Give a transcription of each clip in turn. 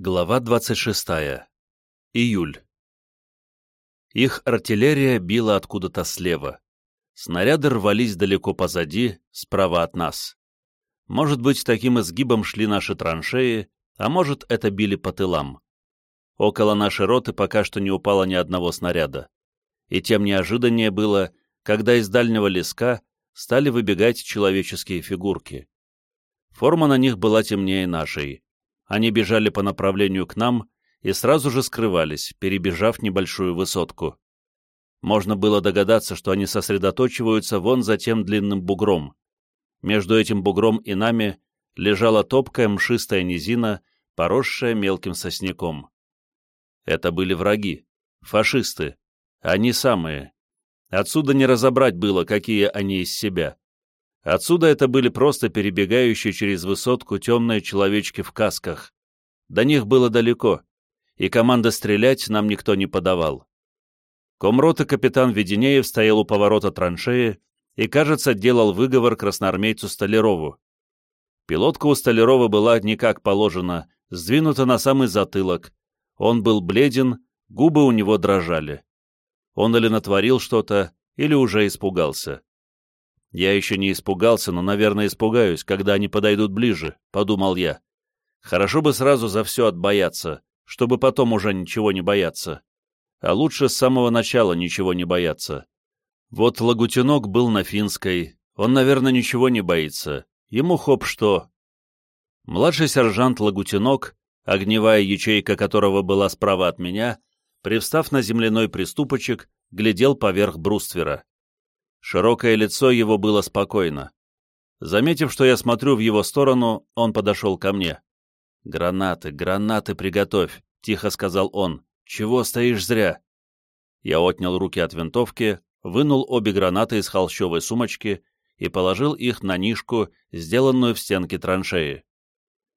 Глава 26. Июль. Их артиллерия била откуда-то слева. Снаряды рвались далеко позади, справа от нас. Может быть, таким изгибом шли наши траншеи, а может, это били по тылам. Около нашей роты пока что не упало ни одного снаряда. И тем неожиданнее было, когда из дальнего леска стали выбегать человеческие фигурки. Форма на них была темнее нашей, они бежали по направлению к нам и сразу же скрывались, перебежав небольшую высотку. Можно было догадаться, что они сосредоточиваются вон за тем длинным бугром. Между этим бугром и нами лежала топкая мшистая низина, поросшая мелким сосняком. Это были враги, фашисты, они самые. Отсюда не разобрать было, какие они из себя. Отсюда это были просто перебегающие через высотку темные человечки в касках. До них было далеко, и команда стрелять нам никто не подавал. Комрот и капитан Веденеев стоял у поворота траншеи и, кажется, делал выговор красноармейцу Столярову. Пилотка у Столярова была не как положено, сдвинута на самый затылок. Он был бледен, губы у него дрожали. Он или натворил что-то, или уже испугался. Я еще не испугался, но, наверное, испугаюсь, когда они подойдут ближе, — подумал я. Хорошо бы сразу за все отбояться, чтобы потом уже ничего не бояться. А лучше с самого начала ничего не бояться. Вот Лагутинок был на финской, он, наверное, ничего не боится. Ему хоп что. Младший сержант Лагутинок, огневая ячейка которого была справа от меня, привстав на земляной приступочек, глядел поверх бруствера. Широкое лицо его было спокойно. Заметив, что я смотрю в его сторону, он подошел ко мне. «Гранаты, гранаты приготовь», — тихо сказал он. «Чего стоишь зря?» Я отнял руки от винтовки, вынул обе гранаты из холщовой сумочки и положил их на нишку, сделанную в стенке траншеи.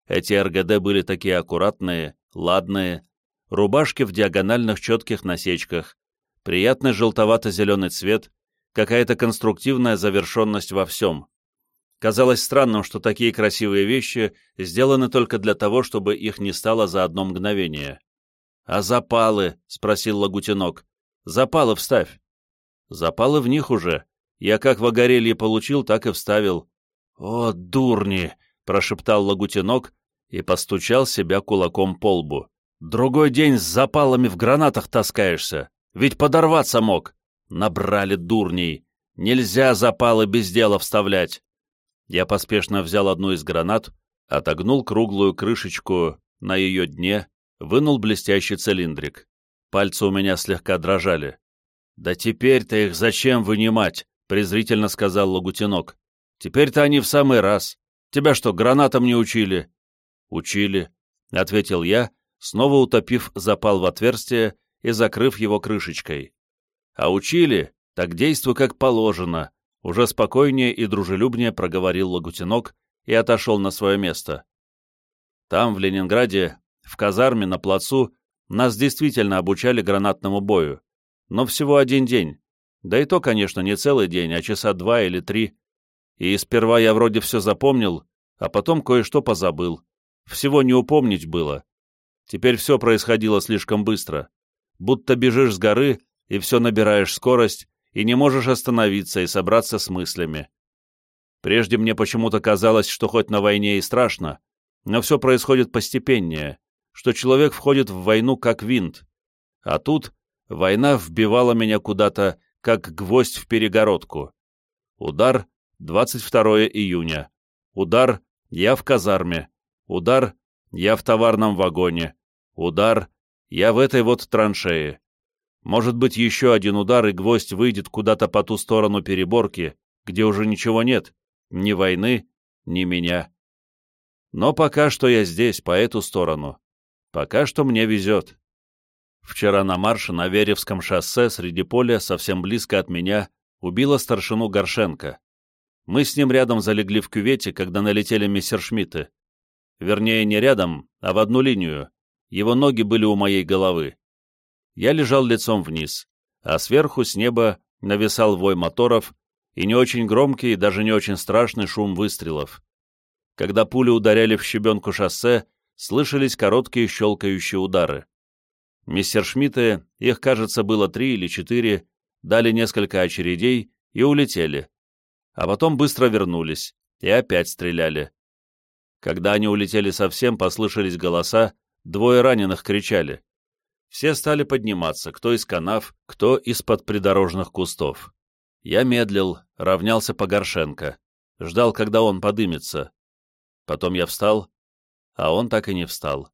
Эти РГД были такие аккуратные, ладные, рубашки в диагональных четких насечках, приятный желтовато-зеленый цвет, какая-то конструктивная завершенность во всем. Казалось странным, что такие красивые вещи сделаны только для того, чтобы их не стало за одно мгновение. «А запалы?» — спросил Лагутинок. «Запалы вставь». «Запалы в них уже. Я как в огорелье получил, так и вставил». «О, дурни!» — прошептал Лагутинок и постучал себя кулаком по лбу. «Другой день с запалами в гранатах таскаешься. Ведь подорваться мог. Набрали дурней. Нельзя запалы без дела вставлять. Я поспешно взял одну из гранат, отогнул круглую крышечку на ее дне, вынул блестящий цилиндрик. Пальцы у меня слегка дрожали. «Да теперь-то их зачем вынимать?» — презрительно сказал Лагутинок. «Теперь-то они в самый раз. Тебя что, гранатам не учили?» «Учили», — ответил я, снова утопив запал в отверстие и закрыв его крышечкой. А учили, так действуй как положено, уже спокойнее и дружелюбнее проговорил Лагутинок и отошел на свое место. Там, в Ленинграде, в казарме, на плацу, нас действительно обучали гранатному бою. Но всего один день. Да и то, конечно, не целый день, а часа два или три. И сперва я вроде все запомнил, а потом кое-что позабыл. Всего не упомнить было. Теперь все происходило слишком быстро. Будто бежишь с горы, и все набираешь скорость, и не можешь остановиться и собраться с мыслями. Прежде мне почему-то казалось, что хоть на войне и страшно, но все происходит постепеннее, что человек входит в войну как винт. А тут война вбивала меня куда-то, как гвоздь в перегородку. Удар — 22 июня. Удар — я в казарме. Удар — я в товарном вагоне. Удар — я в этой вот траншее. Может быть, еще один удар, и гвоздь выйдет куда-то по ту сторону переборки, где уже ничего нет, ни войны, ни меня. Но пока что я здесь, по эту сторону. Пока что мне везет. Вчера на марше на Веревском шоссе среди поля, совсем близко от меня, убила старшину Горшенко. Мы с ним рядом залегли в кювете, когда налетели мессершмитты. Вернее, не рядом, а в одну линию. Его ноги были у моей головы. Я лежал лицом вниз, а сверху с неба нависал вой моторов и не очень громкий, даже не очень страшный шум выстрелов. Когда пули ударяли в щебенку шоссе, слышались короткие щелкающие удары. Мистер Шмидты, их, кажется, было три или четыре, дали несколько очередей и улетели. А потом быстро вернулись и опять стреляли. Когда они улетели совсем, послышались голоса, двое раненых кричали. Все стали подниматься, кто из канав, кто из-под придорожных кустов. Я медлил, равнялся по Горшенко, ждал, когда он подымется. Потом я встал, а он так и не встал.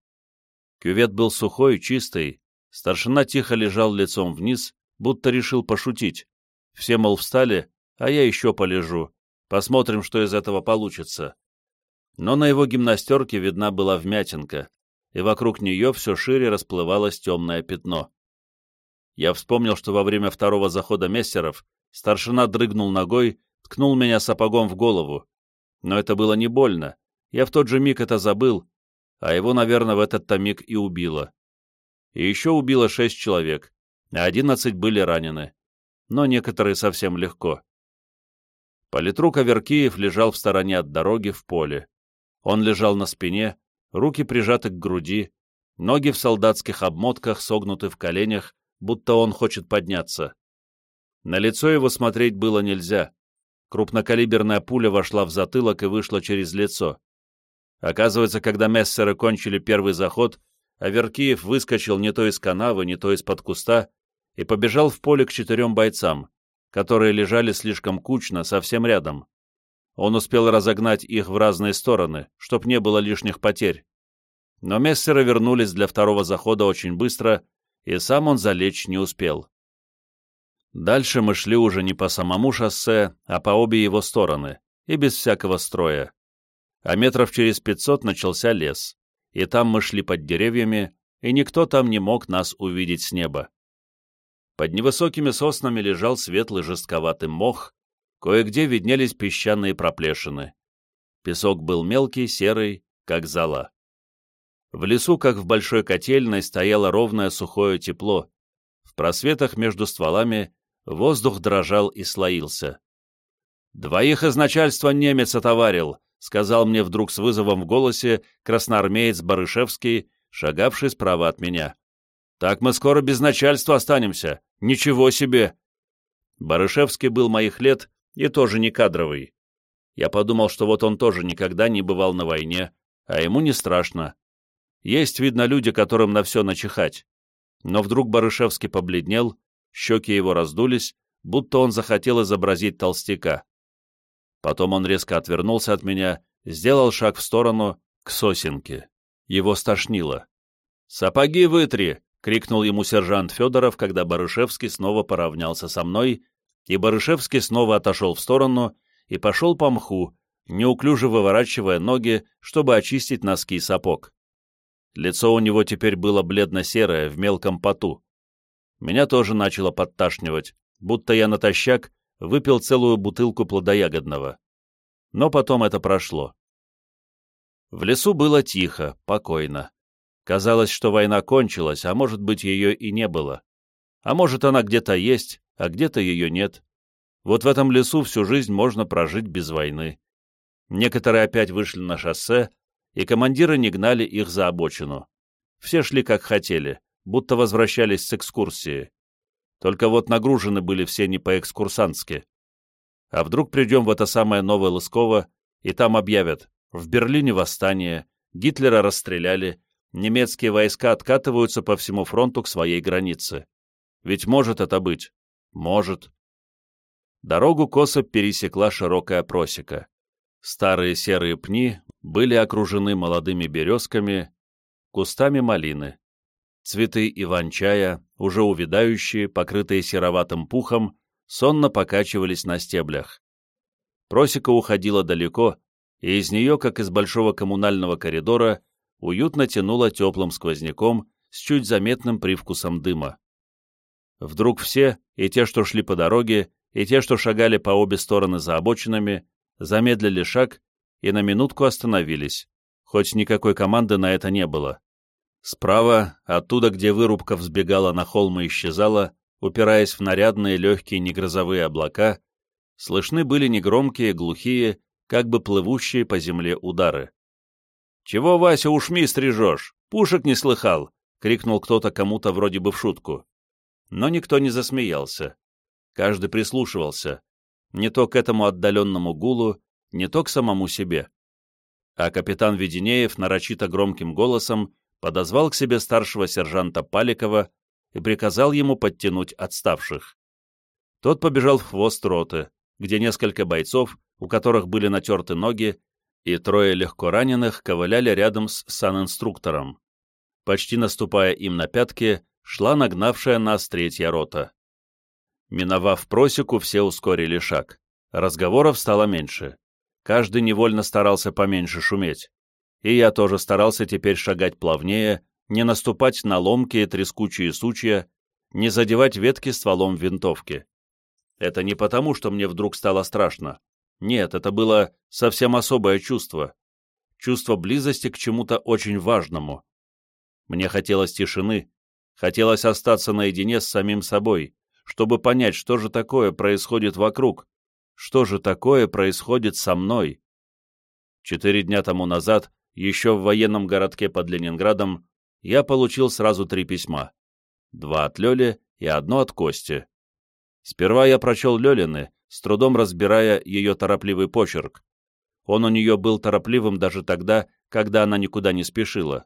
Кювет был сухой, чистый, старшина тихо лежал лицом вниз, будто решил пошутить. Все, мол, встали, а я еще полежу, посмотрим, что из этого получится. Но на его гимнастерке видна была вмятинка, и вокруг нее все шире расплывалось темное пятно. Я вспомнил, что во время второго захода мессеров старшина дрыгнул ногой, ткнул меня сапогом в голову. Но это было не больно, я в тот же миг это забыл, а его, наверное, в этот-то миг и убило. И еще убило шесть человек, а одиннадцать были ранены, но некоторые совсем легко. Политрук Аверкиев лежал в стороне от дороги в поле. Он лежал на спине, руки прижаты к груди, ноги в солдатских обмотках согнуты в коленях, будто он хочет подняться. На лицо его смотреть было нельзя. Крупнокалиберная пуля вошла в затылок и вышла через лицо. Оказывается, когда мессеры кончили первый заход, Аверкиев выскочил не то из канавы, не то из-под куста и побежал в поле к четырем бойцам, которые лежали слишком кучно, совсем рядом. Он успел разогнать их в разные стороны, чтоб не было лишних потерь. Но мессеры вернулись для второго захода очень быстро, и сам он залечь не успел. Дальше мы шли уже не по самому шоссе, а по обе его стороны, и без всякого строя. А метров через пятьсот начался лес, и там мы шли под деревьями, и никто там не мог нас увидеть с неба. Под невысокими соснами лежал светлый жестковатый мох, Кое-где виднелись песчаные проплешины. Песок был мелкий, серый, как зола. В лесу, как в большой котельной, стояло ровное сухое тепло. В просветах между стволами воздух дрожал и слоился. «Двоих из начальства немец отоварил», — сказал мне вдруг с вызовом в голосе красноармеец Барышевский, шагавший справа от меня. «Так мы скоро без начальства останемся. Ничего себе!» Барышевский был моих лет и тоже не кадровый. Я подумал, что вот он тоже никогда не бывал на войне, а ему не страшно. Есть, видно, люди, которым на все начихать. Но вдруг Барышевский побледнел, щеки его раздулись, будто он захотел изобразить толстяка. Потом он резко отвернулся от меня, сделал шаг в сторону, к сосенке. Его стошнило. «Сапоги вытри!» — крикнул ему сержант Федоров, когда Барышевский снова поравнялся со мной и Барышевский снова отошел в сторону и пошел по мху, неуклюже выворачивая ноги, чтобы очистить носки и сапог. Лицо у него теперь было бледно-серое, в мелком поту. Меня тоже начало подташнивать, будто я натощак выпил целую бутылку плодоягодного. Но потом это прошло. В лесу было тихо, покойно. Казалось, что война кончилась, а может быть, ее и не было. А может, она где-то есть, а где-то ее нет. Вот в этом лесу всю жизнь можно прожить без войны. Некоторые опять вышли на шоссе, и командиры не гнали их за обочину. Все шли как хотели, будто возвращались с экскурсии. Только вот нагружены были все не по-экскурсантски. А вдруг придем в это самое Новое Лысково, и там объявят, в Берлине восстание, Гитлера расстреляли, немецкие войска откатываются по всему фронту к своей границе. Ведь может это быть. Может. Дорогу косо пересекла широкая просека. Старые серые пни были окружены молодыми березками, кустами малины. Цветы иван-чая, уже увядающие, покрытые сероватым пухом, сонно покачивались на стеблях. Просека уходила далеко, и из нее, как из большого коммунального коридора, уютно тянуло теплым сквозняком с чуть заметным привкусом дыма. Вдруг все, и те, что шли по дороге, и те, что шагали по обе стороны за обочинами, замедлили шаг и на минутку остановились, хоть никакой команды на это не было. Справа, оттуда, где вырубка взбегала на холм и исчезала, упираясь в нарядные легкие негрозовые облака, слышны были негромкие, глухие, как бы плывущие по земле удары. «Чего, Вася, ушми стрижешь? Пушек не слыхал!» — крикнул кто-то кому-то вроде бы в шутку. Но никто не засмеялся. Каждый прислушивался. Не то к этому отдаленному гулу, не то к самому себе. А капитан Веденеев нарочито громким голосом подозвал к себе старшего сержанта Паликова и приказал ему подтянуть отставших. Тот побежал в хвост роты, где несколько бойцов, у которых были натерты ноги, и трое легко раненых ковыляли рядом с санинструктором. Почти наступая им на пятки, шла нагнавшая нас третья рота. Миновав просеку, все ускорили шаг. Разговоров стало меньше. Каждый невольно старался поменьше шуметь. И я тоже старался теперь шагать плавнее, не наступать на ломкие трескучие сучья, не задевать ветки стволом винтовки. Это не потому, что мне вдруг стало страшно. Нет, это было совсем особое чувство. Чувство близости к чему-то очень важному. Мне хотелось тишины, хотелось остаться наедине с самим собой, чтобы понять, что же такое происходит вокруг, что же такое происходит со мной. Четыре дня тому назад, еще в военном городке под Ленинградом, я получил сразу три письма. Два от Лёли и одно от Кости. Сперва я прочел Лёлины, с трудом разбирая ее торопливый почерк. Он у нее был торопливым даже тогда, когда она никуда не спешила.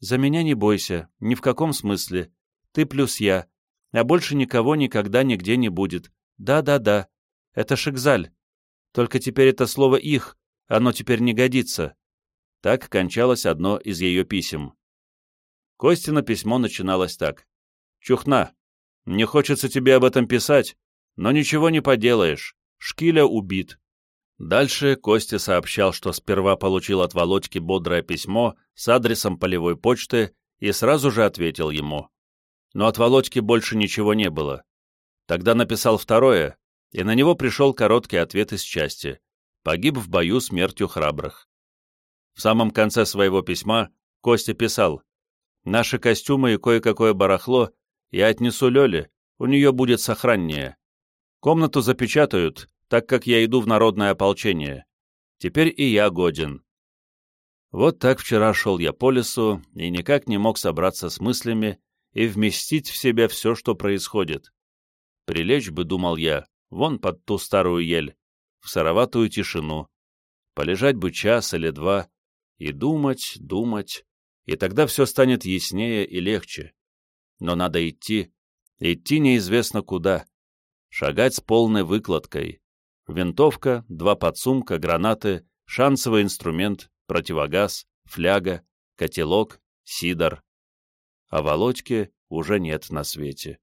«За меня не бойся, ни в каком смысле. Ты плюс я, а больше никого никогда нигде не будет. Да-да-да, это Шекзаль. Только теперь это слово «их», оно теперь не годится». Так кончалось одно из ее писем. Костина письмо начиналось так. «Чухна, не хочется тебе об этом писать, но ничего не поделаешь. Шкиля убит. Дальше Костя сообщал, что сперва получил от Володьки бодрое письмо с адресом полевой почты и сразу же ответил ему. Но от Володьки больше ничего не было. Тогда написал второе, и на него пришел короткий ответ из части. Погиб в бою смертью храбрых. В самом конце своего письма Костя писал, «Наши костюмы и кое-какое барахло я отнесу Лёле, у нее будет сохраннее. Комнату запечатают, так как я иду в народное ополчение. Теперь и я годен. Вот так вчера шел я по лесу и никак не мог собраться с мыслями и вместить в себя все, что происходит. Прилечь бы, думал я, вон под ту старую ель, в сыроватую тишину. Полежать бы час или два и думать, думать, и тогда все станет яснее и легче но надо идти, идти неизвестно куда, шагать с полной выкладкой. Винтовка, два подсумка, гранаты, шансовый инструмент, противогаз, фляга, котелок, сидор. А Володьки уже нет на свете.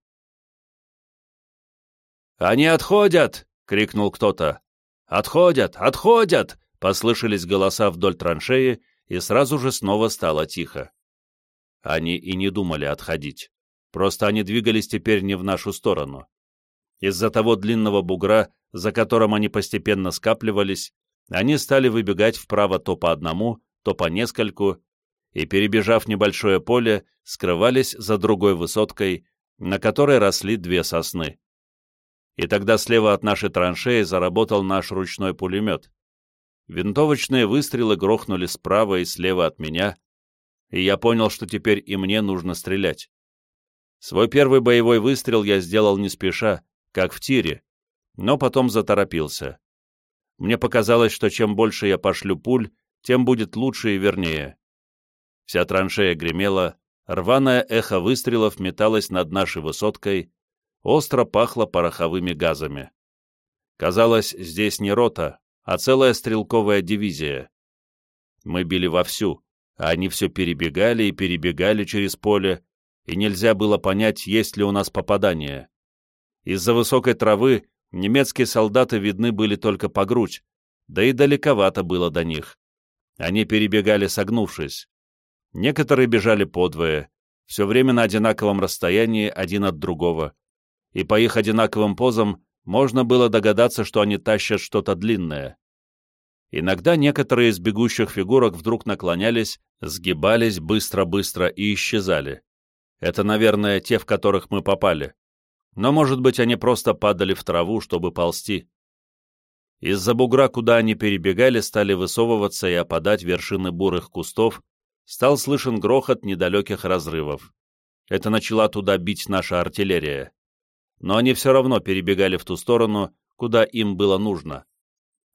«Они отходят!» — крикнул кто-то. «Отходят! Отходят!» — послышались голоса вдоль траншеи, и сразу же снова стало тихо. Они и не думали отходить. Просто они двигались теперь не в нашу сторону. Из-за того длинного бугра, за которым они постепенно скапливались, они стали выбегать вправо то по одному, то по нескольку, и, перебежав небольшое поле, скрывались за другой высоткой, на которой росли две сосны. И тогда слева от нашей траншеи заработал наш ручной пулемет. Винтовочные выстрелы грохнули справа и слева от меня, и я понял, что теперь и мне нужно стрелять. Свой первый боевой выстрел я сделал не спеша, как в тире, но потом заторопился. Мне показалось, что чем больше я пошлю пуль, тем будет лучше и вернее. Вся траншея гремела, рваное эхо выстрелов металось над нашей высоткой, остро пахло пороховыми газами. Казалось, здесь не рота, а целая стрелковая дивизия. Мы били вовсю, а они все перебегали и перебегали через поле, и нельзя было понять, есть ли у нас попадание. Из-за высокой травы немецкие солдаты видны были только по грудь, да и далековато было до них. Они перебегали согнувшись. Некоторые бежали подвое, все время на одинаковом расстоянии один от другого, и по их одинаковым позам можно было догадаться, что они тащат что-то длинное. Иногда некоторые из бегущих фигурок вдруг наклонялись, сгибались быстро-быстро и исчезали. Это, наверное, те, в которых мы попали. Но, может быть, они просто падали в траву, чтобы ползти. Из-за бугра, куда они перебегали, стали высовываться и опадать вершины бурых кустов, стал слышен грохот недалеких разрывов. Это начала туда бить наша артиллерия. Но они все равно перебегали в ту сторону, куда им было нужно.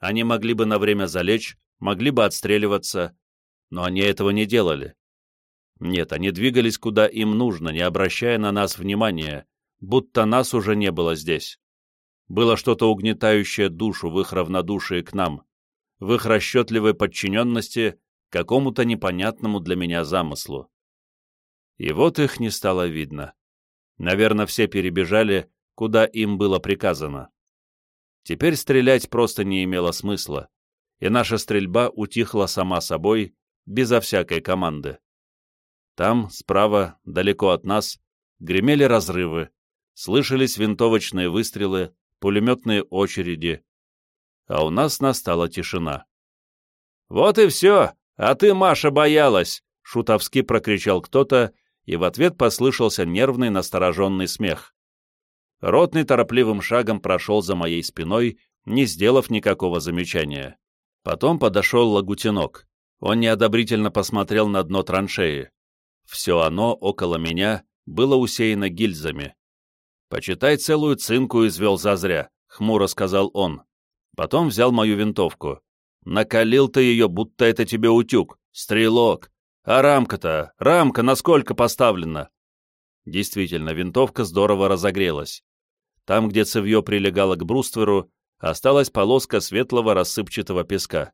Они могли бы на время залечь, могли бы отстреливаться, но они этого не делали. Нет, они двигались куда им нужно, не обращая на нас внимания, будто нас уже не было здесь. Было что-то угнетающее душу в их равнодушии к нам, в их расчетливой подчиненности какому-то непонятному для меня замыслу. И вот их не стало видно. Наверное, все перебежали, куда им было приказано. Теперь стрелять просто не имело смысла, и наша стрельба утихла сама собой, безо всякой команды. Там, справа, далеко от нас, гремели разрывы, слышались винтовочные выстрелы, пулеметные очереди, а у нас настала тишина. «Вот и все, а ты, Маша, боялась!» — шутовски прокричал кто-то, и в ответ послышался нервный настороженный смех. Ротный торопливым шагом прошел за моей спиной, не сделав никакого замечания. Потом подошел Лагутинок. Он неодобрительно посмотрел на дно траншеи. Все оно около меня было усеяно гильзами. «Почитай целую цинку извел зазря», — хмуро сказал он. Потом взял мою винтовку. «Накалил ты ее, будто это тебе утюг. Стрелок. А рамка-то, рамка насколько поставлена?» Действительно, винтовка здорово разогрелась. Там, где цевье прилегало к брустверу, осталась полоска светлого рассыпчатого песка.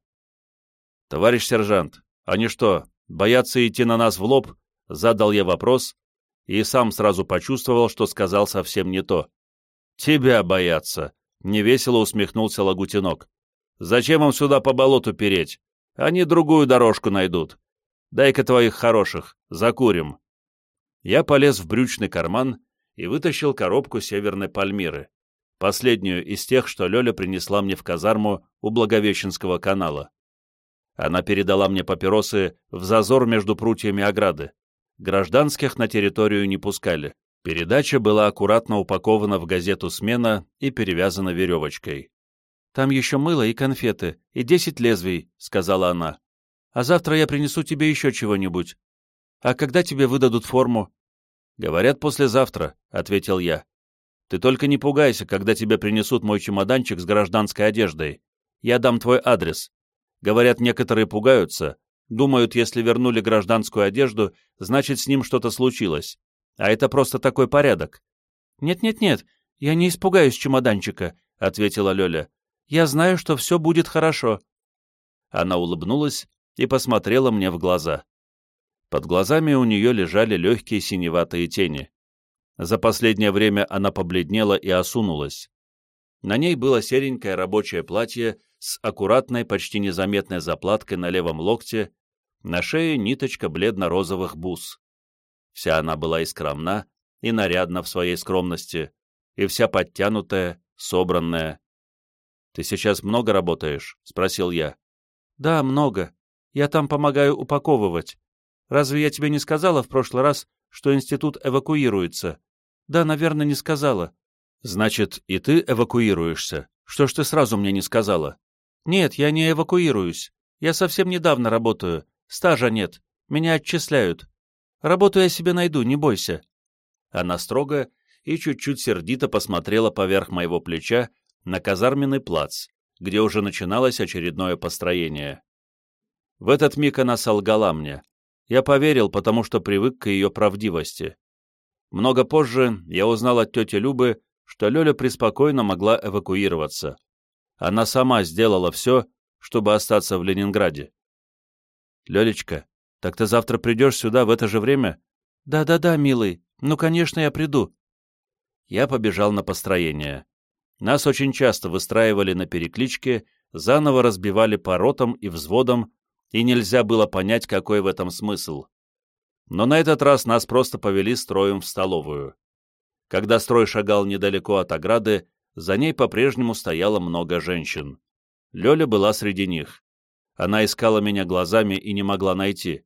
«Товарищ сержант, они что, боятся идти на нас в лоб?» — задал я вопрос, и сам сразу почувствовал, что сказал совсем не то. «Тебя боятся!» — невесело усмехнулся Лагутинок. «Зачем им сюда по болоту переть? Они другую дорожку найдут. Дай-ка твоих хороших, закурим». Я полез в брючный карман и вытащил коробку Северной Пальмиры, последнюю из тех, что Лёля принесла мне в казарму у Благовещенского канала. Она передала мне папиросы в зазор между прутьями ограды. Гражданских на территорию не пускали. Передача была аккуратно упакована в газету «Смена» и перевязана веревочкой. «Там еще мыло и конфеты, и десять лезвий», — сказала она. «А завтра я принесу тебе еще чего-нибудь. А когда тебе выдадут форму?» «Говорят, послезавтра», — ответил я. «Ты только не пугайся, когда тебе принесут мой чемоданчик с гражданской одеждой. Я дам твой адрес. Говорят, некоторые пугаются, Думают, если вернули гражданскую одежду, значит, с ним что-то случилось. А это просто такой порядок. «Нет-нет-нет, я не испугаюсь чемоданчика», — ответила Лёля. «Я знаю, что все будет хорошо». Она улыбнулась и посмотрела мне в глаза. Под глазами у нее лежали легкие синеватые тени. За последнее время она побледнела и осунулась. На ней было серенькое рабочее платье с аккуратной, почти незаметной заплаткой на левом локте на шее ниточка бледно-розовых бус. Вся она была скромна, и нарядна в своей скромности, и вся подтянутая, собранная. «Ты сейчас много работаешь?» — спросил я. «Да, много. Я там помогаю упаковывать. Разве я тебе не сказала в прошлый раз, что институт эвакуируется?» «Да, наверное, не сказала». «Значит, и ты эвакуируешься? Что ж ты сразу мне не сказала?» «Нет, я не эвакуируюсь. Я совсем недавно работаю, Стажа нет. Меня отчисляют. Работу я себе найду, не бойся». Она строго и чуть-чуть сердито посмотрела поверх моего плеча на казарменный плац, где уже начиналось очередное построение. В этот миг она солгала мне. Я поверил, потому что привык к ее правдивости. Много позже я узнал от тети Любы, что Лёля преспокойно могла эвакуироваться. Она сама сделала все, чтобы остаться в Ленинграде. «Лелечка, так ты завтра придешь сюда в это же время?» «Да-да-да, милый, ну, конечно, я приду». Я побежал на построение. Нас очень часто выстраивали на перекличке, заново разбивали по ротам и взводам, и нельзя было понять, какой в этом смысл. Но на этот раз нас просто повели строем в столовую. Когда строй шагал недалеко от ограды, за ней по-прежнему стояло много женщин. Лёля была среди них. Она искала меня глазами и не могла найти.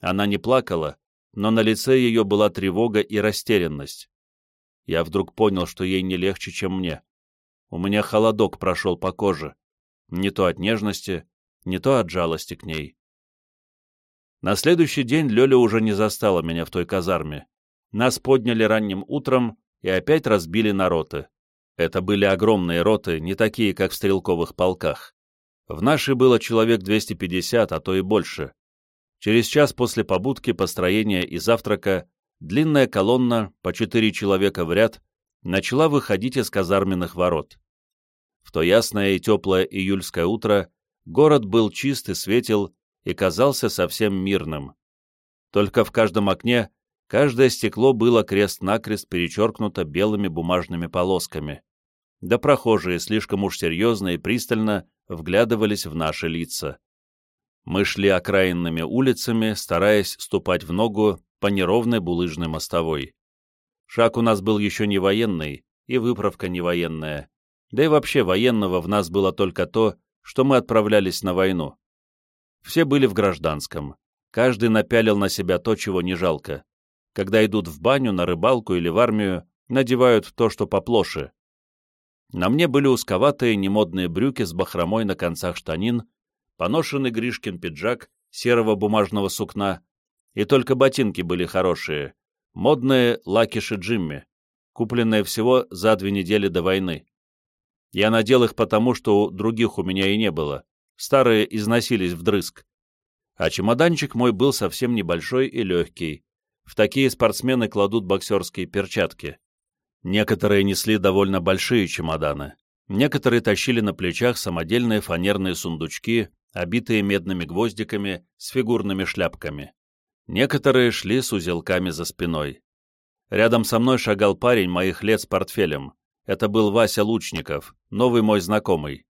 Она не плакала, но на лице ее была тревога и растерянность. Я вдруг понял, что ей не легче, чем мне. У меня холодок прошел по коже, не то от нежности, не то от жалости к ней. На следующий день Лёля уже не застала меня в той казарме. Нас подняли ранним утром и опять разбили на роты. Это были огромные роты, не такие, как в стрелковых полках. В нашей было человек 250, а то и больше. Через час после побудки, построения и завтрака длинная колонна, по четыре человека в ряд, начала выходить из казарменных ворот. В то ясное и теплое июльское утро город был чист и светел и казался совсем мирным. Только в каждом окне каждое стекло было крест-накрест перечеркнуто белыми бумажными полосками. Да прохожие слишком уж серьезно и пристально вглядывались в наши лица. Мы шли окраинными улицами, стараясь ступать в ногу по неровной булыжной мостовой. Шаг у нас был еще не военный, и выправка не военная. Да и вообще военного в нас было только то, что мы отправлялись на войну. Все были в гражданском. Каждый напялил на себя то, чего не жалко. Когда идут в баню, на рыбалку или в армию, надевают то, что поплоше. На мне были узковатые немодные брюки с бахромой на концах штанин, поношенный Гришкин пиджак серого бумажного сукна, и только ботинки были хорошие, модные лакиши Джимми, купленные всего за две недели до войны. Я надел их потому, что других у меня и не было, старые износились вдрызг. А чемоданчик мой был совсем небольшой и легкий. В такие спортсмены кладут боксерские перчатки. Некоторые несли довольно большие чемоданы. Некоторые тащили на плечах самодельные фанерные сундучки, обитые медными гвоздиками с фигурными шляпками. Некоторые шли с узелками за спиной. Рядом со мной шагал парень моих лет с портфелем. Это был Вася Лучников, новый мой знакомый.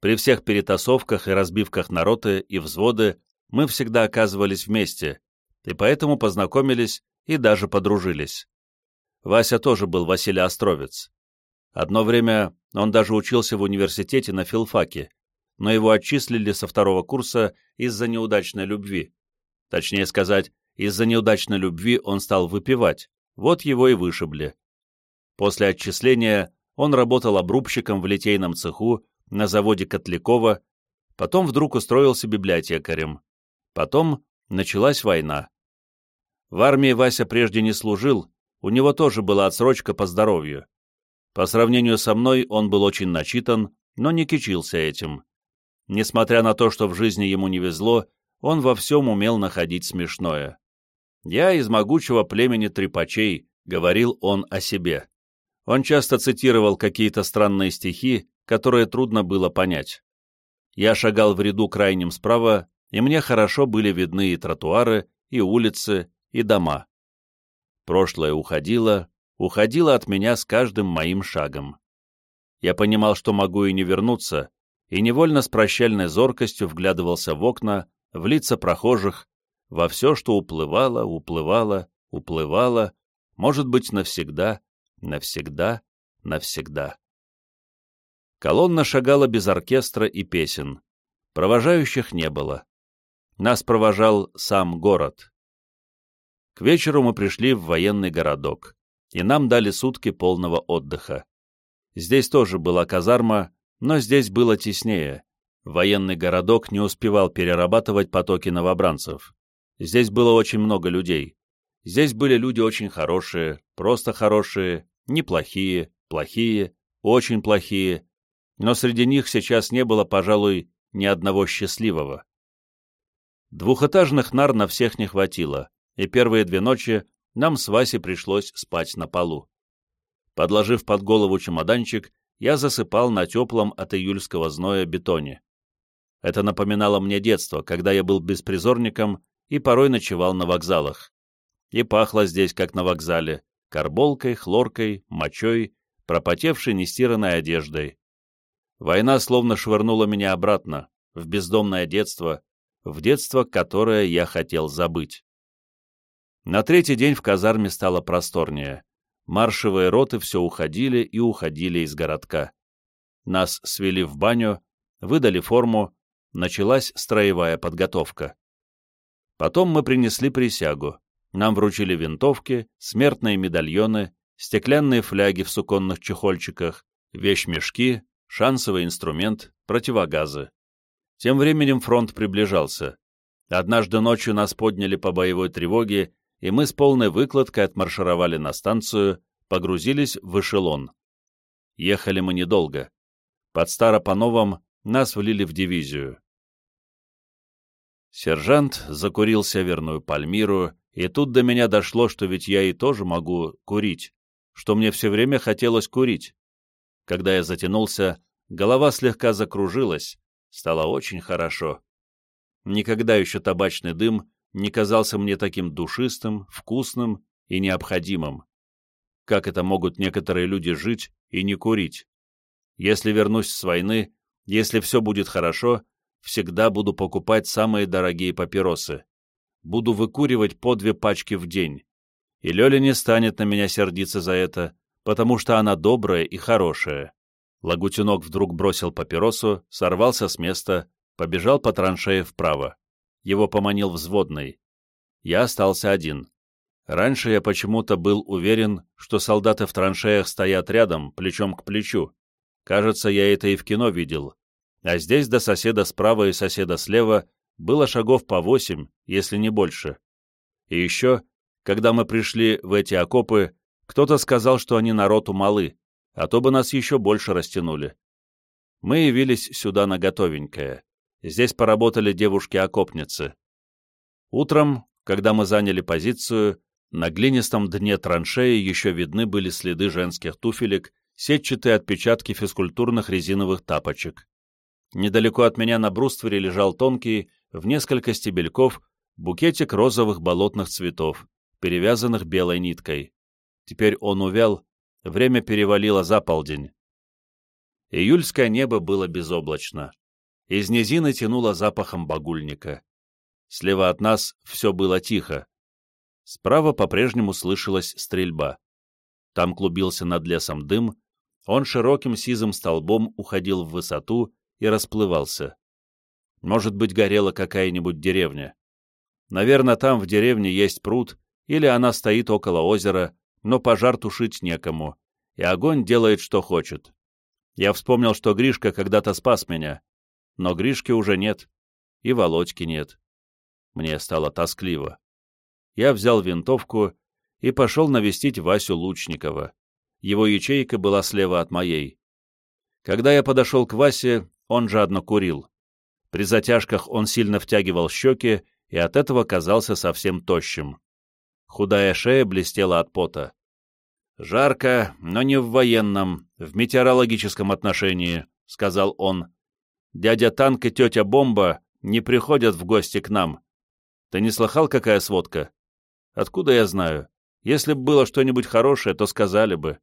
При всех перетасовках и разбивках на роты и взводы мы всегда оказывались вместе, и поэтому познакомились и даже подружились. Вася тоже был Василий Островец. Одно время он даже учился в университете на филфаке, но его отчислили со второго курса из-за неудачной любви. Точнее сказать, из-за неудачной любви он стал выпивать, вот его и вышибли. После отчисления он работал обрубщиком в литейном цеху на заводе Котлякова, потом вдруг устроился библиотекарем. Потом началась война. В армии Вася прежде не служил, у него тоже была отсрочка по здоровью. По сравнению со мной он был очень начитан, но не кичился этим. Несмотря на то, что в жизни ему не везло, он во всем умел находить смешное. «Я из могучего племени трепачей», — говорил он о себе. Он часто цитировал какие-то странные стихи, которые трудно было понять. Я шагал в ряду крайним справа, и мне хорошо были видны и тротуары, и улицы, и дома. Прошлое уходило, уходило от меня с каждым моим шагом. Я понимал, что могу и не вернуться, и невольно с прощальной зоркостью вглядывался в окна, в лица прохожих, во все, что уплывало, уплывало, уплывало, может быть, навсегда, навсегда, навсегда. Колонна шагала без оркестра и песен. Провожающих не было. Нас провожал сам город. К вечеру мы пришли в военный городок, и нам дали сутки полного отдыха. Здесь тоже была казарма, но здесь было теснее. Военный городок не успевал перерабатывать потоки новобранцев. Здесь было очень много людей. Здесь были люди очень хорошие, просто хорошие, неплохие, плохие, очень плохие, но среди них сейчас не было, пожалуй, ни одного счастливого. Двухэтажных нар на всех не хватило, и первые две ночи нам с Васей пришлось спать на полу. Подложив под голову чемоданчик, я засыпал на теплом от июльского зноя бетоне. Это напоминало мне детство, когда я был беспризорником и порой ночевал на вокзалах. И пахло здесь, как на вокзале, карболкой, хлоркой, мочой, пропотевшей нестиранной одеждой. Война словно швырнула меня обратно, в бездомное детство, в детство, которое я хотел забыть. На третий день в казарме стало просторнее. Маршевые роты все уходили и уходили из городка. Нас свели в баню, выдали форму, началась строевая подготовка. Потом мы принесли присягу. Нам вручили винтовки, смертные медальоны, стеклянные фляги в суконных чехольчиках, вещмешки, шансовый инструмент, противогазы. Тем временем фронт приближался. Однажды ночью нас подняли по боевой тревоге, и мы с полной выкладкой отмаршировали на станцию, погрузились в эшелон. Ехали мы недолго. Под Старопановом нас влили в дивизию. Сержант закурил северную пальмиру, и тут до меня дошло, что ведь я и тоже могу курить, что мне все время хотелось курить. Когда я затянулся, голова слегка закружилась, стало очень хорошо. Никогда еще табачный дым не казался мне таким душистым, вкусным и необходимым. Как это могут некоторые люди жить и не курить? Если вернусь с войны, если все будет хорошо, всегда буду покупать самые дорогие папиросы. Буду выкуривать по две пачки в день. И Лёля не станет на меня сердиться за это, потому что она добрая и хорошая. Лагутинок вдруг бросил папиросу, сорвался с места, побежал по траншее вправо. Его поманил взводный. Я остался один. Раньше я почему-то был уверен, что солдаты в траншеях стоят рядом, плечом к плечу. Кажется, я это и в кино видел. А здесь до соседа справа и соседа слева было шагов по восемь, если не больше. И еще, когда мы пришли в эти окопы, кто-то сказал, что они народу малы, а то бы нас еще больше растянули. Мы явились сюда на готовенькое. Здесь поработали девушки-окопницы. Утром, когда мы заняли позицию, на глинистом дне траншеи еще видны были следы женских туфелек, сетчатые отпечатки физкультурных резиновых тапочек. Недалеко от меня на бруствере лежал тонкий, в несколько стебельков, букетик розовых болотных цветов, перевязанных белой ниткой. Теперь он увял, время перевалило за полдень. Июльское небо было безоблачно. Из низины тянуло запахом багульника. Слева от нас все было тихо. Справа по-прежнему слышалась стрельба. Там клубился над лесом дым, он широким сизым столбом уходил в высоту и расплывался. Может быть, горела какая-нибудь деревня. Наверное, там в деревне есть пруд, или она стоит около озера, но пожар тушить некому, и огонь делает, что хочет. Я вспомнил, что Гришка когда-то спас меня, но Гришки уже нет, и Володьки нет. Мне стало тоскливо. Я взял винтовку и пошел навестить Васю Лучникова. Его ячейка была слева от моей. Когда я подошел к Васе, он жадно курил. При затяжках он сильно втягивал щеки и от этого казался совсем тощим. Худая шея блестела от пота. «Жарко, но не в военном, в метеорологическом отношении», — сказал он. Дядя Танк и тетя Бомба не приходят в гости к нам. Ты не слыхал, какая сводка? Откуда я знаю? Если бы было что-нибудь хорошее, то сказали бы.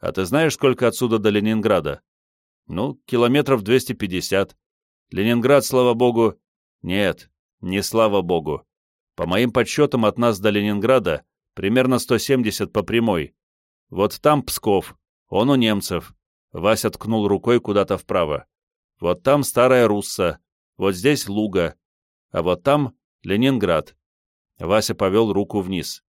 А ты знаешь, сколько отсюда до Ленинграда? Ну, километров 250. Ленинград, слава богу... Нет, не слава богу. По моим подсчетам, от нас до Ленинграда примерно 170 по прямой. Вот там Псков, он у немцев. Вася ткнул рукой куда-то вправо. Вот там Старая Русса, вот здесь Луга, а вот там Ленинград. Вася повел руку вниз.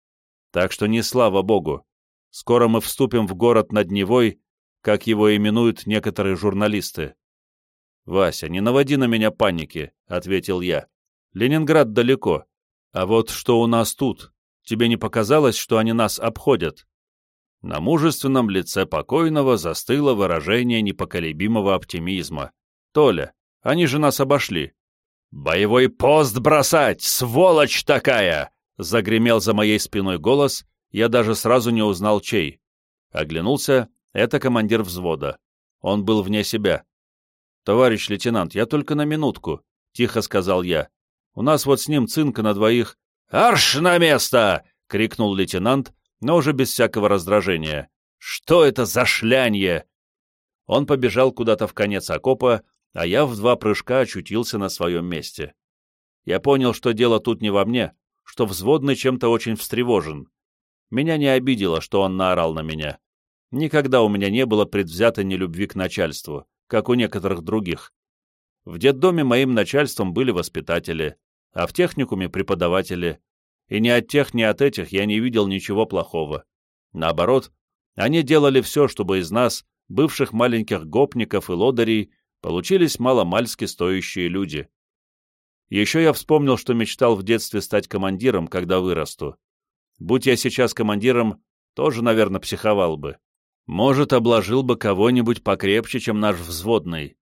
Так что не слава богу. Скоро мы вступим в город над Невой, как его именуют некоторые журналисты. «Вася, не наводи на меня паники», — ответил я. «Ленинград далеко. А вот что у нас тут? Тебе не показалось, что они нас обходят?» На мужественном лице покойного застыло выражение непоколебимого оптимизма. Толя, они же нас обошли. «Боевой пост бросать, сволочь такая!» Загремел за моей спиной голос, я даже сразу не узнал чей. Оглянулся, это командир взвода. Он был вне себя. «Товарищ лейтенант, я только на минутку», — тихо сказал я. «У нас вот с ним цинка на двоих». «Арш на место!» — крикнул лейтенант, но уже без всякого раздражения. «Что это за шлянье?» Он побежал куда-то в конец окопа, а я в два прыжка очутился на своем месте. Я понял, что дело тут не во мне, что взводный чем-то очень встревожен. Меня не обидело, что он наорал на меня. Никогда у меня не было предвзятой нелюбви к начальству, как у некоторых других. В детдоме моим начальством были воспитатели, а в техникуме — преподаватели. И ни от тех, ни от этих я не видел ничего плохого. Наоборот, они делали все, чтобы из нас, бывших маленьких гопников и лодырей, получились маломальски стоящие люди. Еще я вспомнил, что мечтал в детстве стать командиром, когда вырасту. Будь я сейчас командиром, тоже, наверное, психовал бы. Может, обложил бы кого-нибудь покрепче, чем наш взводный.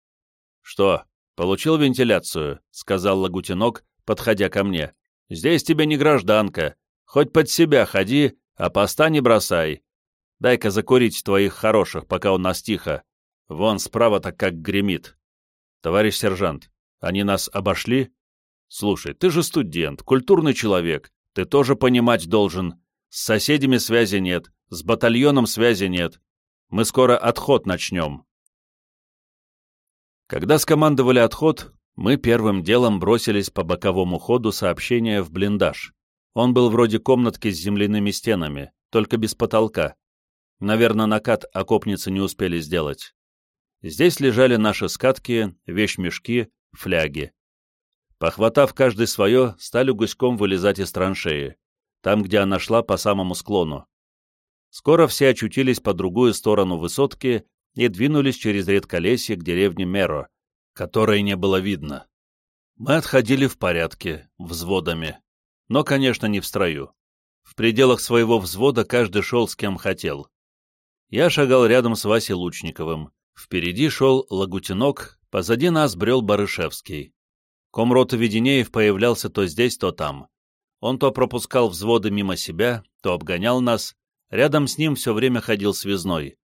«Что, получил вентиляцию?» — сказал Лагутинок, подходя ко мне. «Здесь тебе не гражданка. Хоть под себя ходи, а поста не бросай. Дай-ка закурить твоих хороших, пока у нас тихо. Вон справа-то как гремит. Товарищ сержант, они нас обошли? Слушай, ты же студент, культурный человек. Ты тоже понимать должен. С соседями связи нет, с батальоном связи нет. Мы скоро отход начнем. Когда скомандовали отход, мы первым делом бросились по боковому ходу сообщения в блиндаж. Он был вроде комнатки с земляными стенами, только без потолка. Наверное, накат окопницы не успели сделать. Здесь лежали наши скатки, вещмешки, фляги. Похватав каждый свое, стали гуськом вылезать из траншеи, там, где она шла по самому склону. Скоро все очутились по другую сторону высотки и двинулись через редколесье к деревне Меро, которой не было видно. Мы отходили в порядке, взводами, но, конечно, не в строю. В пределах своего взвода каждый шел с кем хотел. Я шагал рядом с Васей Лучниковым. Впереди шел Лагутинок, позади нас брел Барышевский. Комрот Веденеев появлялся то здесь, то там. Он то пропускал взводы мимо себя, то обгонял нас, Рядом с ним все время ходил связной.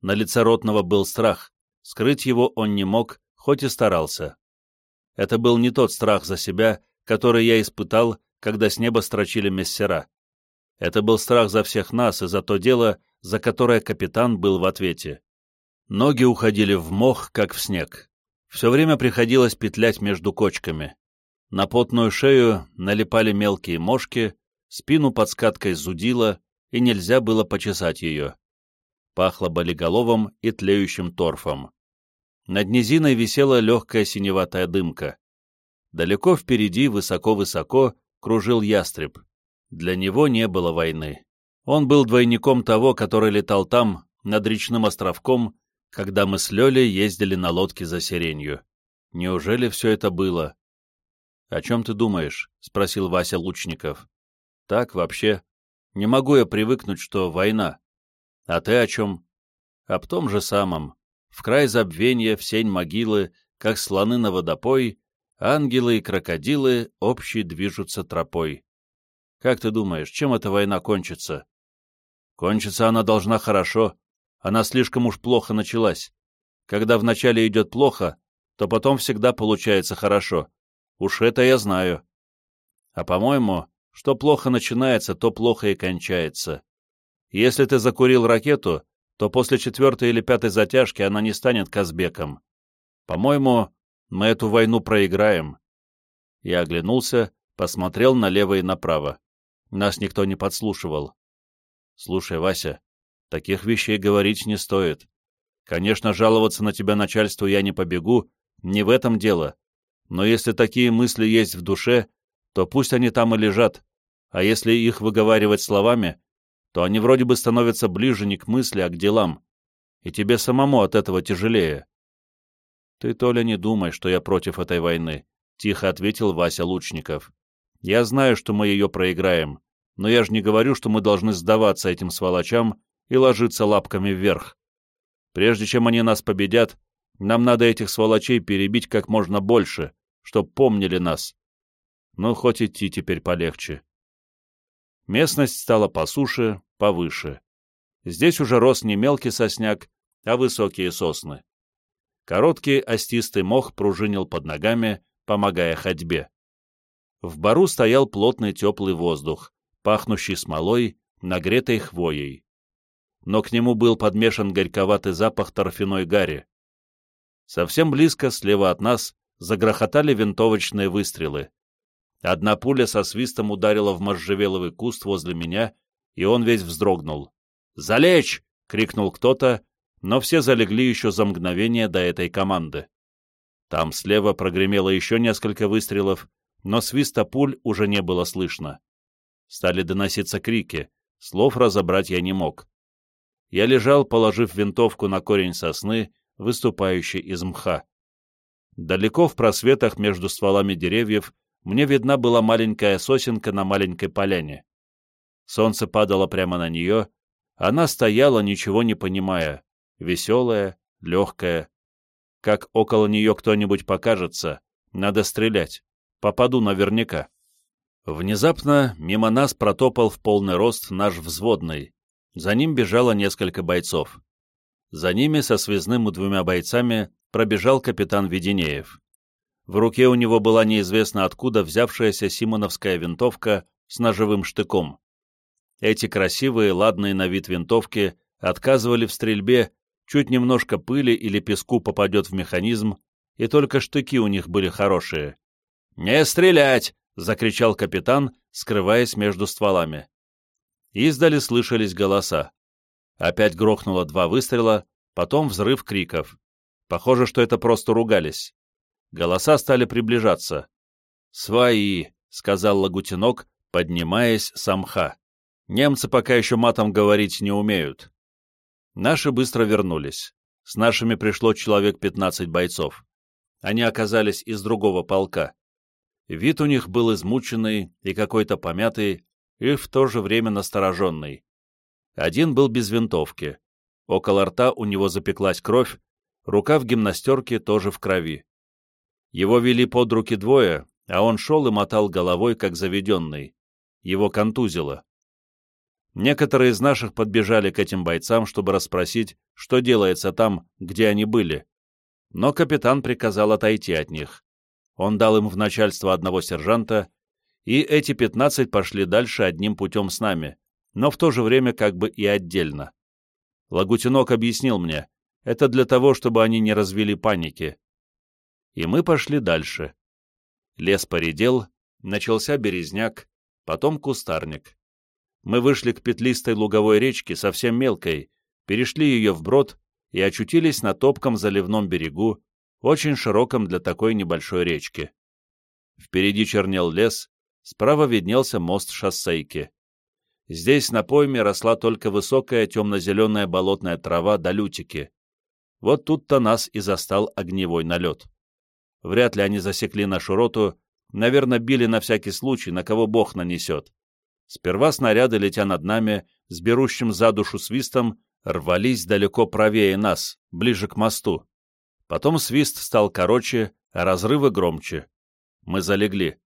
На лице Ротного был страх, скрыть его он не мог, хоть и старался. Это был не тот страх за себя, который я испытал, когда с неба строчили мессера. Это был страх за всех нас и за то дело, за которое капитан был в ответе. Ноги уходили в мох, как в снег. Все время приходилось петлять между кочками. На потную шею налипали мелкие мошки, спину под скаткой зудило, и нельзя было почесать ее. Пахло болиголовом и тлеющим торфом. Над низиной висела легкая синеватая дымка. Далеко впереди, высоко-высоко, кружил ястреб. Для него не было войны. Он был двойником того, который летал там, над речным островком, когда мы с Лёлей ездили на лодке за сиренью. Неужели все это было? — О чем ты думаешь? — спросил Вася Лучников. — Так, вообще. Не могу я привыкнуть, что война. А ты о чем? Об том же самом. В край забвения, в сень могилы, как слоны на водопой, ангелы и крокодилы общие движутся тропой. Как ты думаешь, чем эта война кончится? Кончится она должна хорошо. Она слишком уж плохо началась. Когда вначале идет плохо, то потом всегда получается хорошо. Уж это я знаю. А по-моему, что плохо начинается, то плохо и кончается. Если ты закурил ракету, то после четвертой или пятой затяжки она не станет Казбеком. По-моему, мы эту войну проиграем. Я оглянулся, посмотрел налево и направо. Нас никто не подслушивал. Слушай, Вася, таких вещей говорить не стоит. Конечно, жаловаться на тебя начальству я не побегу, не в этом дело. Но если такие мысли есть в душе, то пусть они там и лежат, а если их выговаривать словами, то они вроде бы становятся ближе не к мысли, а к делам, и тебе самому от этого тяжелее. «Ты, Толя, не думай, что я против этой войны», — тихо ответил Вася Лучников. «Я знаю, что мы ее проиграем, но я же не говорю, что мы должны сдаваться этим сволочам и ложиться лапками вверх. Прежде чем они нас победят, нам надо этих сволочей перебить как можно больше, чтоб помнили нас. Ну, хоть идти теперь полегче. Местность стала по суше, повыше. Здесь уже рос не мелкий сосняк, а высокие сосны. Короткий остистый мох пружинил под ногами, помогая ходьбе. В бару стоял плотный теплый воздух, пахнущий смолой, нагретой хвоей. Но к нему был подмешан горьковатый запах торфяной гари. Совсем близко, слева от нас, загрохотали винтовочные выстрелы. Одна пуля со свистом ударила в можжевеловый куст возле меня, и он весь вздрогнул. «Залечь!» — крикнул кто-то, но все залегли еще за мгновение до этой команды. Там слева прогремело еще несколько выстрелов, но свиста пуль уже не было слышно. Стали доноситься крики, слов разобрать я не мог. Я лежал, положив винтовку на корень сосны, выступающий из мха. Далеко в просветах между стволами деревьев мне видна была маленькая сосенка на маленькой поляне. Солнце падало прямо на нее, она стояла, ничего не понимая, веселая, легкая. Как около нее кто-нибудь покажется, надо стрелять, попаду наверняка. Внезапно мимо нас протопал в полный рост наш взводный. За ним бежало несколько бойцов. За ними со связным и двумя бойцами пробежал капитан Веденеев. В руке у него была неизвестно откуда взявшаяся симоновская винтовка с ножевым штыком. Эти красивые, ладные на вид винтовки отказывали в стрельбе, чуть немножко пыли или песку попадет в механизм, и только штыки у них были хорошие. «Не стрелять!» — закричал капитан, скрываясь между стволами. Издали слышались голоса. Опять грохнуло два выстрела, потом взрыв криков. Похоже, что это просто ругались. Голоса стали приближаться. «Свои», — сказал Лагутинок, поднимаясь с амха. «Немцы пока еще матом говорить не умеют». Наши быстро вернулись. С нашими пришло человек 15 бойцов. Они оказались из другого полка. Вид у них был измученный и какой-то помятый, и в то же время настороженный. Один был без винтовки. Около рта у него запеклась кровь, рука в гимнастерке тоже в крови. Его вели под руки двое, а он шел и мотал головой, как заведенный. Его контузило. Некоторые из наших подбежали к этим бойцам, чтобы расспросить, что делается там, где они были. Но капитан приказал отойти от них. Он дал им в начальство одного сержанта, и эти пятнадцать пошли дальше одним путем с нами, но в то же время как бы и отдельно. Лагутинок объяснил мне, это для того, чтобы они не развели паники. И мы пошли дальше. Лес поредел, начался березняк, потом кустарник. Мы вышли к петлистой луговой речке, совсем мелкой, перешли ее вброд и очутились на топком заливном берегу, очень широком для такой небольшой речки. Впереди чернел лес, справа виднелся мост шоссейки. Здесь на пойме росла только высокая темно-зеленая болотная трава до лютики. Вот тут-то нас и застал огневой налет. Вряд ли они засекли нашу роту, наверное, били на всякий случай, на кого Бог нанесет. Сперва снаряды, летя над нами, с берущим за душу свистом, рвались далеко правее нас, ближе к мосту. Потом свист стал короче, а разрывы громче. Мы залегли.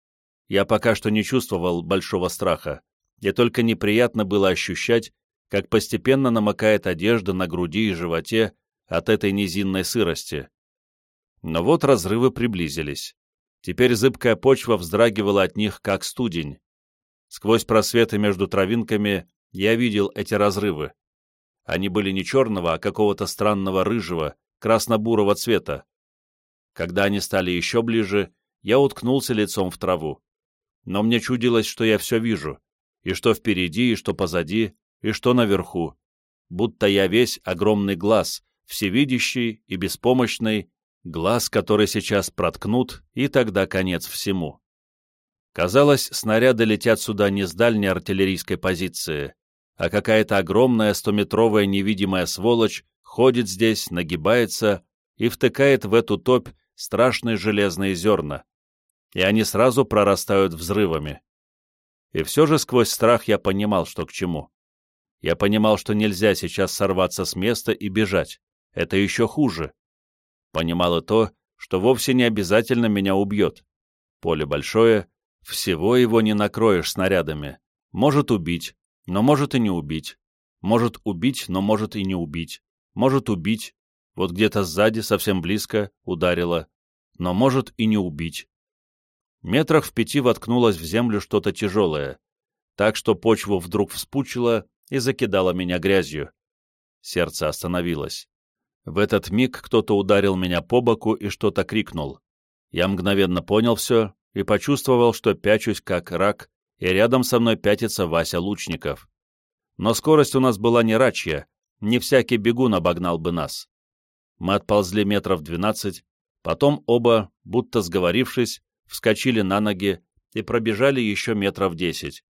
Я пока что не чувствовал большого страха, и только неприятно было ощущать, как постепенно намокает одежда на груди и животе от этой низинной сырости. Но вот разрывы приблизились. Теперь зыбкая почва вздрагивала от них, как студень. Сквозь просветы между травинками я видел эти разрывы. Они были не черного, а какого-то странного рыжего, красно-бурого цвета. Когда они стали еще ближе, я уткнулся лицом в траву. Но мне чудилось, что я все вижу, и что впереди, и что позади, и что наверху, будто я весь огромный глаз, всевидящий и беспомощный, глаз, который сейчас проткнут, и тогда конец всему. Казалось, снаряды летят сюда не с дальней артиллерийской позиции, а какая-то огромная стометровая невидимая сволочь ходит здесь, нагибается и втыкает в эту топь страшные железные зерна, и они сразу прорастают взрывами. И все же сквозь страх я понимал, что к чему. Я понимал, что нельзя сейчас сорваться с места и бежать. Это еще хуже. Понимал и то, что вовсе не обязательно меня убьет. Поле большое, всего его не накроешь снарядами. Может убить, но может и не убить. Может убить, но может и не убить. Может убить, вот где-то сзади, совсем близко, ударило, но может и не убить. Метрах в пяти воткнулось в землю что-то тяжелое, так что почву вдруг вспучило и закидало меня грязью. Сердце остановилось. В этот миг кто-то ударил меня по боку и что-то крикнул. Я мгновенно понял все и почувствовал, что пячусь как рак, и рядом со мной пятится Вася Лучников. Но скорость у нас была не рачья, не всякий бегун обогнал бы нас. Мы отползли метров двенадцать, потом оба, будто сговорившись, вскочили на ноги и пробежали еще метров десять.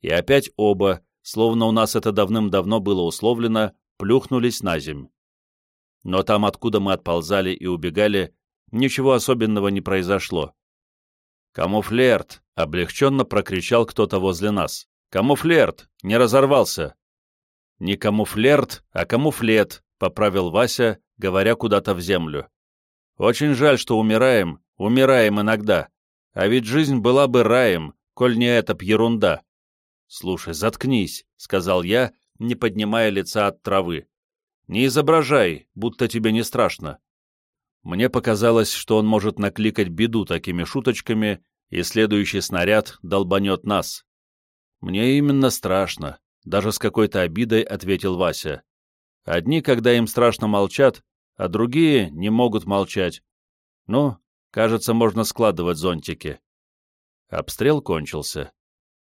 И опять оба, словно у нас это давным-давно было условлено, плюхнулись на земь. Но там, откуда мы отползали и убегали, ничего особенного не произошло. «Камуфлерт!» — облегченно прокричал кто-то возле нас. «Камуфлерт! Не разорвался!» «Не камуфлерт, а камуфлет», — поправил Вася, говоря куда-то в землю. «Очень жаль, что умираем, умираем иногда. А ведь жизнь была бы раем, коль не эта б ерунда». «Слушай, заткнись», — сказал я, не поднимая лица от травы. «Не изображай, будто тебе не страшно». Мне показалось, что он может накликать беду такими шуточками, и следующий снаряд долбанет нас. Мне именно страшно, даже с какой-то обидой ответил Вася. Одни, когда им страшно, молчат, а другие не могут молчать. Ну, кажется, можно складывать зонтики. Обстрел кончился.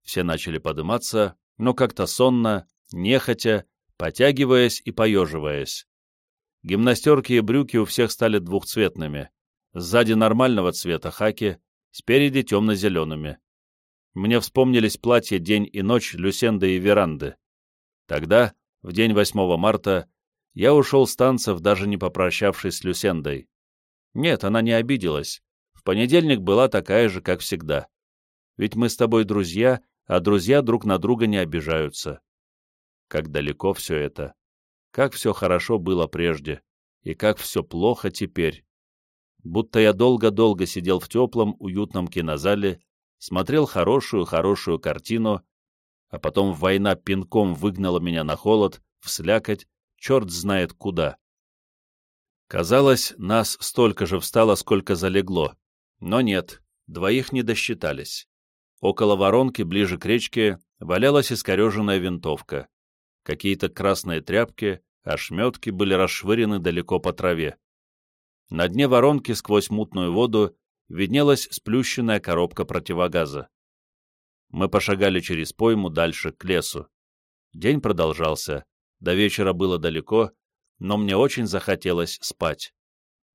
Все начали подниматься, но как-то сонно, нехотя, потягиваясь и поеживаясь. Гимнастерки и брюки у всех стали двухцветными. Сзади нормального цвета хаки, спереди темно-зелеными. Мне вспомнились платья «День и ночь» Люсенды и Веранды. Тогда, в день 8 марта, я ушел с танцев, даже не попрощавшись с Люсендой. Нет, она не обиделась. В понедельник была такая же, как всегда. Ведь мы с тобой друзья, а друзья друг на друга не обижаются. Как далеко все это. Как все хорошо было прежде. И как все плохо теперь. Будто я долго-долго сидел в теплом, уютном кинозале, смотрел хорошую-хорошую картину, а потом война пинком выгнала меня на холод, в слякоть, черт знает куда. Казалось, нас столько же встало, сколько залегло. Но нет, двоих не досчитались. Около воронки, ближе к речке, валялась искореженная винтовка. Какие-то красные тряпки, ошметки были расшвырены далеко по траве. На дне воронки сквозь мутную воду виднелась сплющенная коробка противогаза. Мы пошагали через пойму дальше, к лесу. День продолжался. До вечера было далеко, но мне очень захотелось спать.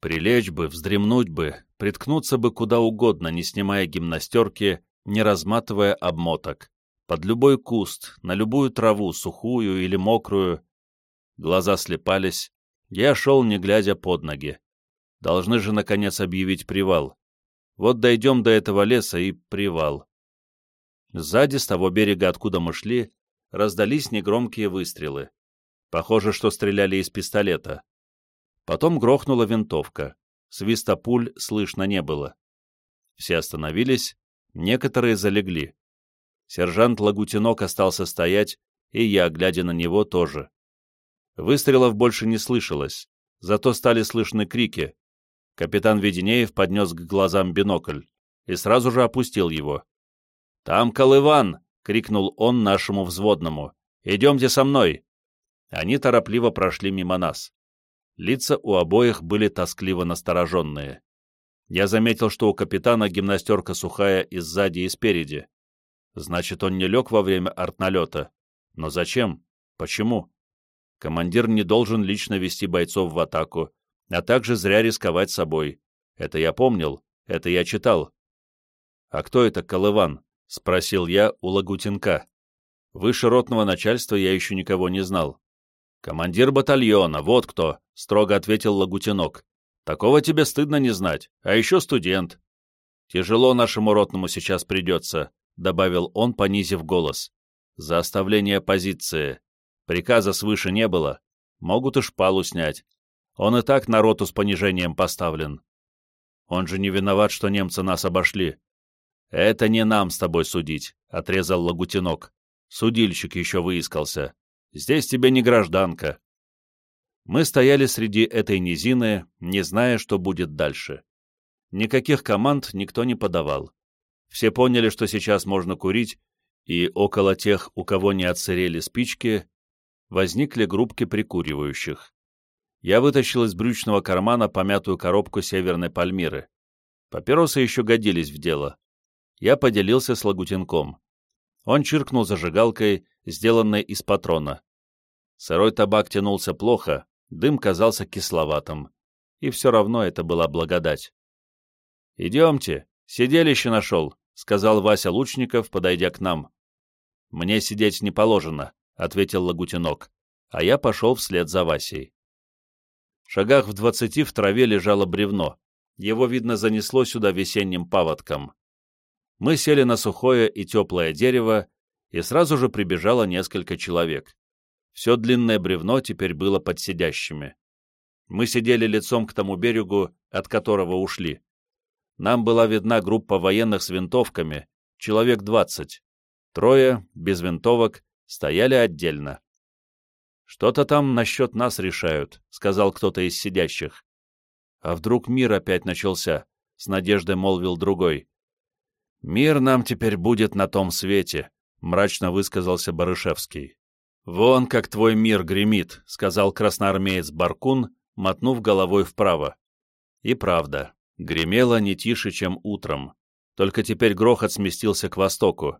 Прилечь бы, вздремнуть бы, приткнуться бы куда угодно, не снимая гимнастерки, не разматывая обмоток. Под любой куст, на любую траву, сухую или мокрую. Глаза слепались. Я шел, не глядя под ноги. Должны же, наконец, объявить привал. Вот дойдем до этого леса и привал. Сзади, с того берега, откуда мы шли, раздались негромкие выстрелы. Похоже, что стреляли из пистолета. Потом грохнула винтовка. Свиста пуль слышно не было. Все остановились, некоторые залегли. Сержант Лагутинок остался стоять, и я, глядя на него, тоже. Выстрелов больше не слышалось, зато стали слышны крики. Капитан Веденеев поднес к глазам бинокль и сразу же опустил его. «Там Колыван!» — крикнул он нашему взводному. «Идемте со мной!» Они торопливо прошли мимо нас. Лица у обоих были тоскливо настороженные. Я заметил, что у капитана гимнастерка сухая и сзади, и спереди. Значит, он не лег во время артналета. Но зачем? Почему? Командир не должен лично вести бойцов в атаку, а также зря рисковать собой. Это я помнил, это я читал. «А кто это Колыван?» — спросил я у Лагутенка. Выше ротного начальства я еще никого не знал. «Командир батальона, вот кто», — строго ответил Лагутинок. «Такого тебе стыдно не знать, а еще студент». «Тяжело нашему ротному сейчас придется», — добавил он, понизив голос. «За оставление позиции. Приказа свыше не было. Могут и шпалу снять. Он и так на роту с понижением поставлен. Он же не виноват, что немцы нас обошли. Это не нам с тобой судить», — отрезал Лагутинок. «Судильщик еще выискался. Здесь тебе не гражданка. Мы стояли среди этой низины, не зная, что будет дальше. Никаких команд никто не подавал. Все поняли, что сейчас можно курить, и около тех, у кого не отсырели спички, возникли группки прикуривающих. Я вытащил из брючного кармана помятую коробку северной пальмиры. Папиросы еще годились в дело. Я поделился с Лагутенком. Он чиркнул зажигалкой, сделанной из патрона. Сырой табак тянулся плохо, дым казался кисловатым. И все равно это была благодать. «Идемте, сиделище нашел», — сказал Вася Лучников, подойдя к нам. «Мне сидеть не положено», — ответил Лагутинок. а я пошел вслед за Васей. В шагах в двадцати в траве лежало бревно. Его, видно, занесло сюда весенним паводком. Мы сели на сухое и теплое дерево, и сразу же прибежало несколько человек. Все длинное бревно теперь было под сидящими. Мы сидели лицом к тому берегу, от которого ушли. Нам была видна группа военных с винтовками, человек двадцать. Трое, без винтовок, стояли отдельно. «Что-то там насчет нас решают», — сказал кто-то из сидящих. «А вдруг мир опять начался?» — с надеждой молвил другой. «Мир нам теперь будет на том свете», — мрачно высказался Барышевский. «Вон как твой мир гремит», — сказал красноармеец Баркун, мотнув головой вправо. И правда, гремело не тише, чем утром. Только теперь грохот сместился к востоку.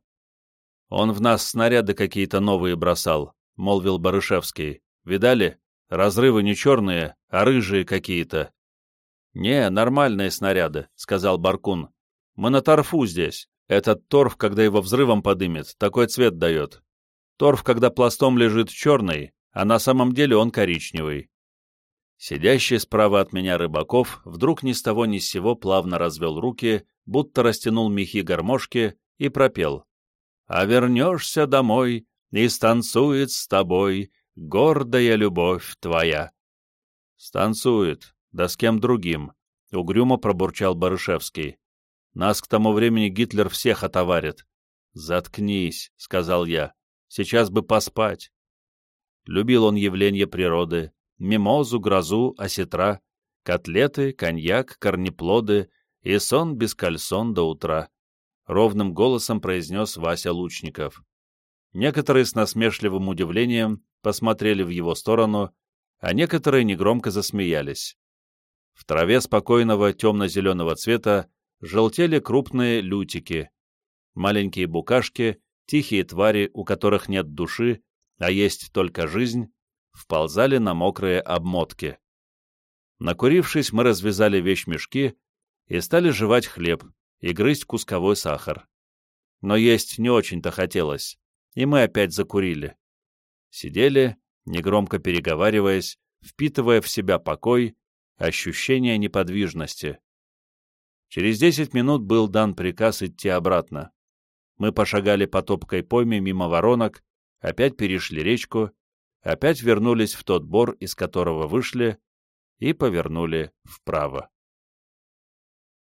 «Он в нас снаряды какие-то новые бросал», — молвил Барышевский. «Видали? Разрывы не черные, а рыжие какие-то». «Не, нормальные снаряды», — сказал Баркун. «Мы на торфу здесь. Этот торф, когда его взрывом подымет, такой цвет дает. Торф, когда пластом лежит черный, а на самом деле он коричневый. Сидящий справа от меня Рыбаков вдруг ни с того ни с сего плавно развел руки, будто растянул мехи гармошки и пропел. «А вернешься домой, и станцует с тобой гордая любовь твоя». «Станцует, да с кем другим», — угрюмо пробурчал Барышевский. «Нас к тому времени Гитлер всех отоварит». «Заткнись», — сказал я. Сейчас бы поспать. Любил он явление природы, мимозу, грозу, осетра, котлеты, коньяк, корнеплоды и сон без кальсон до утра. Ровным голосом произнес Вася Лучников. Некоторые с насмешливым удивлением посмотрели в его сторону, а некоторые негромко засмеялись. В траве спокойного темно-зеленого цвета желтели крупные лютики. Маленькие букашки тихие твари, у которых нет души, а есть только жизнь, вползали на мокрые обмотки. Накурившись, мы развязали вещмешки и стали жевать хлеб и грызть кусковой сахар. Но есть не очень-то хотелось, и мы опять закурили. Сидели, негромко переговариваясь, впитывая в себя покой, ощущение неподвижности. Через десять минут был дан приказ идти обратно. Мы пошагали по топкой пойме мимо воронок, опять перешли речку, опять вернулись в тот бор, из которого вышли, и повернули вправо.